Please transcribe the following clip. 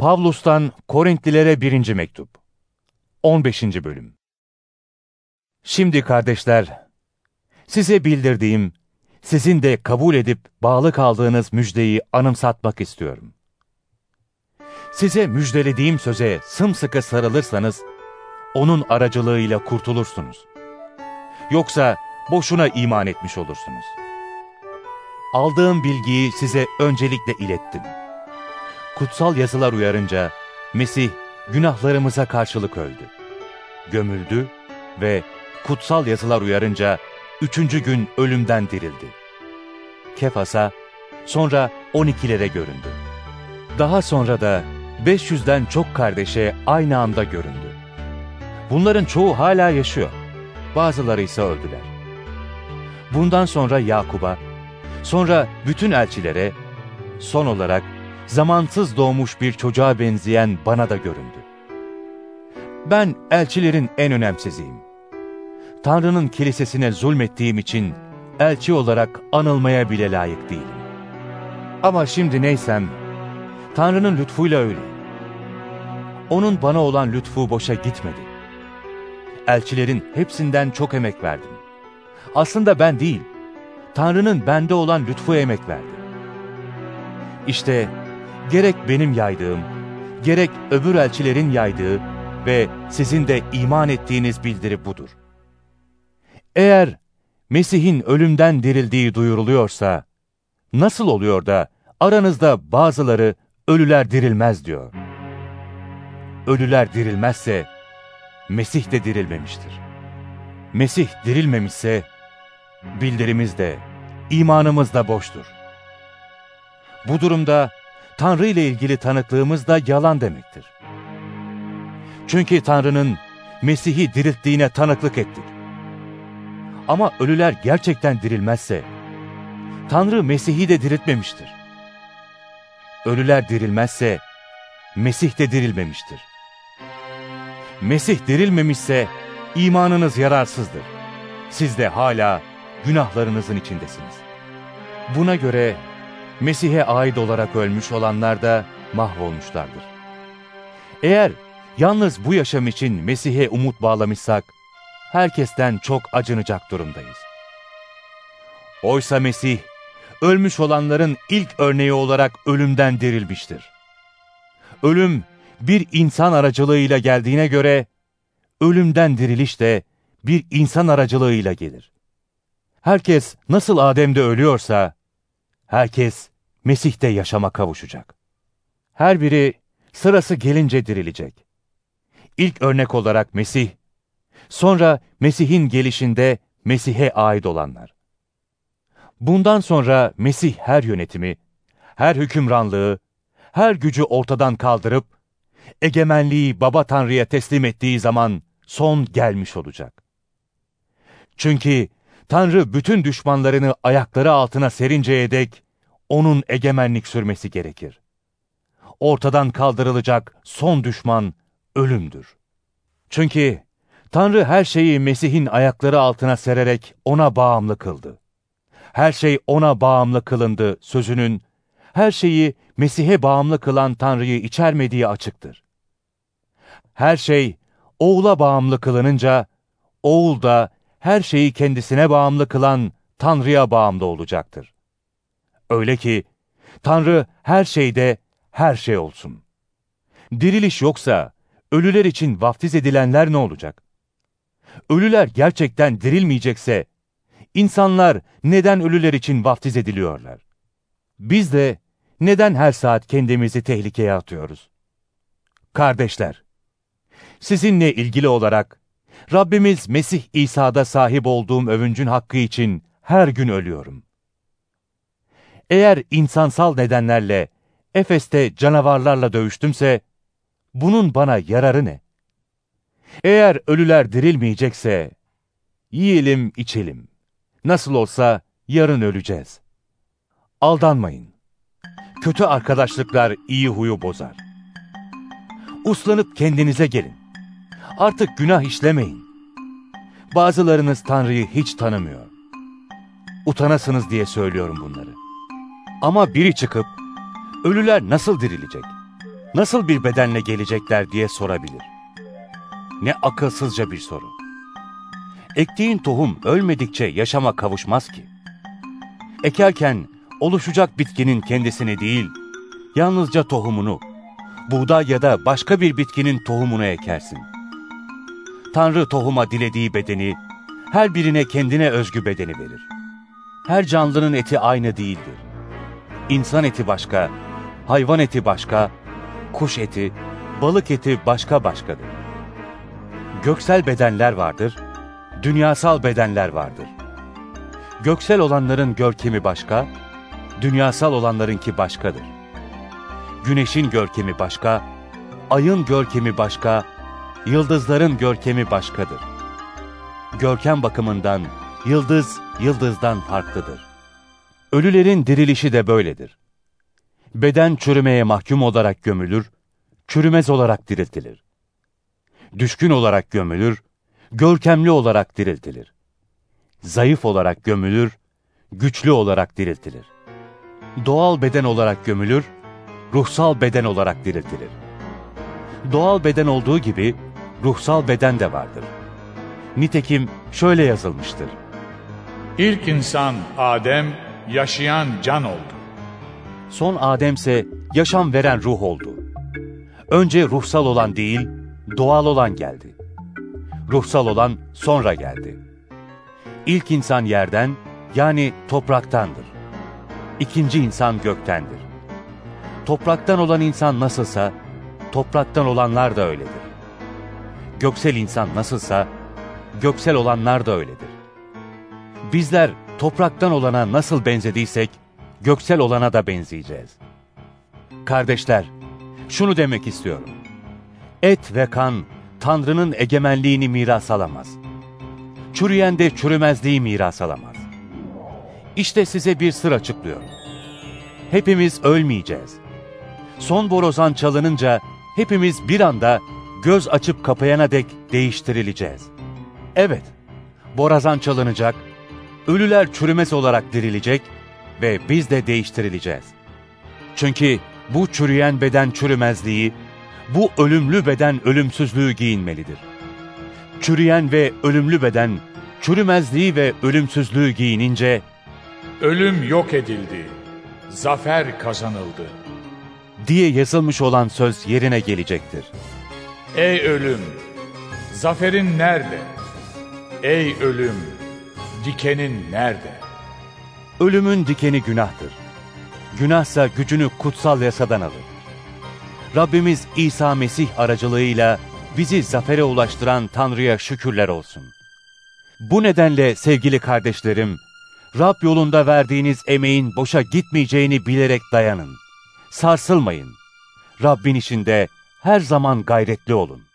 Pavlus'tan Korintlilere 1. Mektup 15. Bölüm Şimdi kardeşler, size bildirdiğim, sizin de kabul edip bağlı kaldığınız müjdeyi anımsatmak istiyorum. Size müjdelediğim söze sımsıkı sarılırsanız, onun aracılığıyla kurtulursunuz. Yoksa boşuna iman etmiş olursunuz. Aldığım bilgiyi size öncelikle ilettim. Kutsal yazılar uyarınca Mesih günahlarımıza karşılık öldü. Gömüldü ve kutsal yazılar uyarınca üçüncü gün ölümden dirildi. Kefas'a, sonra on ikilere göründü. Daha sonra da 500'den çok kardeşe aynı anda göründü. Bunların çoğu hala yaşıyor. Bazıları ise öldüler. Bundan sonra Yakub'a, sonra bütün elçilere, son olarak zamansız doğmuş bir çocuğa benzeyen bana da göründü. Ben elçilerin en önemsiziyim. Tanrı'nın kilisesine zulmettiğim için elçi olarak anılmaya bile layık değilim. Ama şimdi neysem, Tanrı'nın lütfuyla öyle. Onun bana olan lütfu boşa gitmedi. Elçilerin hepsinden çok emek verdim. Aslında ben değil, Tanrı'nın bende olan lütfu emek verdi. İşte gerek benim yaydığım, gerek öbür elçilerin yaydığı ve sizin de iman ettiğiniz bildiri budur. Eğer Mesih'in ölümden dirildiği duyuruluyorsa, nasıl oluyor da aranızda bazıları ölüler dirilmez diyor. Ölüler dirilmezse, Mesih de dirilmemiştir. Mesih dirilmemişse, bildirimiz de, imanımız da boştur. Bu durumda Tanrı ile ilgili tanıklığımız da yalan demektir. Çünkü Tanrı'nın Mesih'i dirilttiğine tanıklık ettik. Ama ölüler gerçekten dirilmezse, Tanrı Mesih'i de diriltmemiştir. Ölüler dirilmezse, Mesih de dirilmemiştir. Mesih dirilmemişse, imanınız yararsızdır. Siz de hala günahlarınızın içindesiniz. Buna göre Mesih'e ait olarak ölmüş olanlar da mahvolmuşlardır. Eğer yalnız bu yaşam için Mesih'e umut bağlamışsak, herkesten çok acınacak durumdayız. Oysa Mesih, ölmüş olanların ilk örneği olarak ölümden dirilmiştir. Ölüm, bir insan aracılığıyla geldiğine göre, ölümden diriliş de bir insan aracılığıyla gelir. Herkes nasıl Adem'de ölüyorsa, herkes Mesih'te yaşama kavuşacak. Her biri sırası gelince dirilecek. İlk örnek olarak Mesih, sonra Mesih'in gelişinde Mesih'e ait olanlar. Bundan sonra Mesih her yönetimi, her hükümranlığı, her gücü ortadan kaldırıp, egemenliği Baba Tanrı'ya teslim ettiği zaman son gelmiş olacak. Çünkü Tanrı bütün düşmanlarını ayakları altına serinceye dek onun egemenlik sürmesi gerekir. Ortadan kaldırılacak son düşman ölümdür. Çünkü Tanrı her şeyi Mesih'in ayakları altına sererek ona bağımlı kıldı. Her şey ona bağımlı kılındı sözünün, her şeyi Mesih'e bağımlı kılan Tanrı'yı içermediği açıktır. Her şey oğula bağımlı kılınınca, oğul da her şeyi kendisine bağımlı kılan Tanrı'ya bağımlı olacaktır. Öyle ki Tanrı her şeyde her şey olsun. Diriliş yoksa ölüler için vaftiz edilenler ne olacak? Ölüler gerçekten dirilmeyecekse insanlar neden ölüler için vaftiz ediliyorlar? Biz de neden her saat kendimizi tehlikeye atıyoruz? Kardeşler, sizinle ilgili olarak Rabbimiz Mesih İsa'da sahip olduğum övüncün hakkı için her gün ölüyorum. Eğer insansal nedenlerle Efes'te canavarlarla dövüştümse, bunun bana yararı ne? Eğer ölüler dirilmeyecekse, yiyelim içelim. Nasıl olsa yarın öleceğiz. Aldanmayın. Kötü arkadaşlıklar iyi huyu bozar. Uslanıp kendinize gelin. Artık günah işlemeyin. Bazılarınız Tanrı'yı hiç tanımıyor. Utanasınız diye söylüyorum bunları. Ama biri çıkıp, ölüler nasıl dirilecek? nasıl bir bedenle gelecekler diye sorabilir. Ne akılsızca bir soru. Ektiğin tohum ölmedikçe yaşama kavuşmaz ki. Ekerken oluşacak bitkinin kendisini değil, yalnızca tohumunu, buğday ya da başka bir bitkinin tohumunu ekersin. Tanrı tohuma dilediği bedeni, her birine kendine özgü bedeni verir. Her canlının eti aynı değildir. İnsan eti başka, hayvan eti başka, kuş eti, balık eti başka başkadır. Göksel bedenler vardır, dünyasal bedenler vardır. Göksel olanların görkemi başka, dünyasal olanlarınki başkadır. Güneşin görkemi başka, ayın görkemi başka, yıldızların görkemi başkadır. Görkem bakımından yıldız yıldızdan farklıdır. Ölülerin dirilişi de böyledir. Beden çürümeye mahkum olarak gömülür, çürümez olarak diriltilir. Düşkün olarak gömülür, görkemli olarak diriltilir. Zayıf olarak gömülür, güçlü olarak diriltilir. Doğal beden olarak gömülür, ruhsal beden olarak diriltilir. Doğal beden olduğu gibi ruhsal beden de vardır. Nitekim şöyle yazılmıştır. İlk insan Adem yaşayan can oldu. Son Ademse yaşam veren ruh oldu. Önce ruhsal olan değil, doğal olan geldi. Ruhsal olan sonra geldi. İlk insan yerden, yani topraktandır. İkinci insan göktendir. Topraktan olan insan nasılsa, topraktan olanlar da öyledir. Göksel insan nasılsa, göksel olanlar da öyledir. Bizler topraktan olana nasıl benzediysek, göksel olana da benzeyeceğiz. Kardeşler, şunu demek istiyorum. Et ve kan, Tanrı'nın egemenliğini miras alamaz. Çürüyen de çürümezliği miras alamaz. İşte size bir sır açıklıyorum. Hepimiz ölmeyeceğiz. Son borazan çalınınca hepimiz bir anda göz açıp kapayana dek değiştirileceğiz. Evet, borazan çalınacak, ölüler çürümez olarak dirilecek ve biz de değiştirileceğiz. Çünkü bu çürüyen beden çürümezliği, bu ölümlü beden ölümsüzlüğü giyinmelidir. Çürüyen ve ölümlü beden, çürümezliği ve ölümsüzlüğü giyinince, Ölüm yok edildi. Zafer kazanıldı. diye yazılmış olan söz yerine gelecektir. Ey ölüm! Zaferin nerede? Ey ölüm! Dikenin nerede? Ölümün dikeni günahtır. Günahsa gücünü kutsal yasadan alır. Rabbimiz İsa Mesih aracılığıyla bizi zafere ulaştıran Tanrı'ya şükürler olsun. Bu nedenle sevgili kardeşlerim, Rab yolunda verdiğiniz emeğin boşa gitmeyeceğini bilerek dayanın. Sarsılmayın. Rabbin işinde her zaman gayretli olun.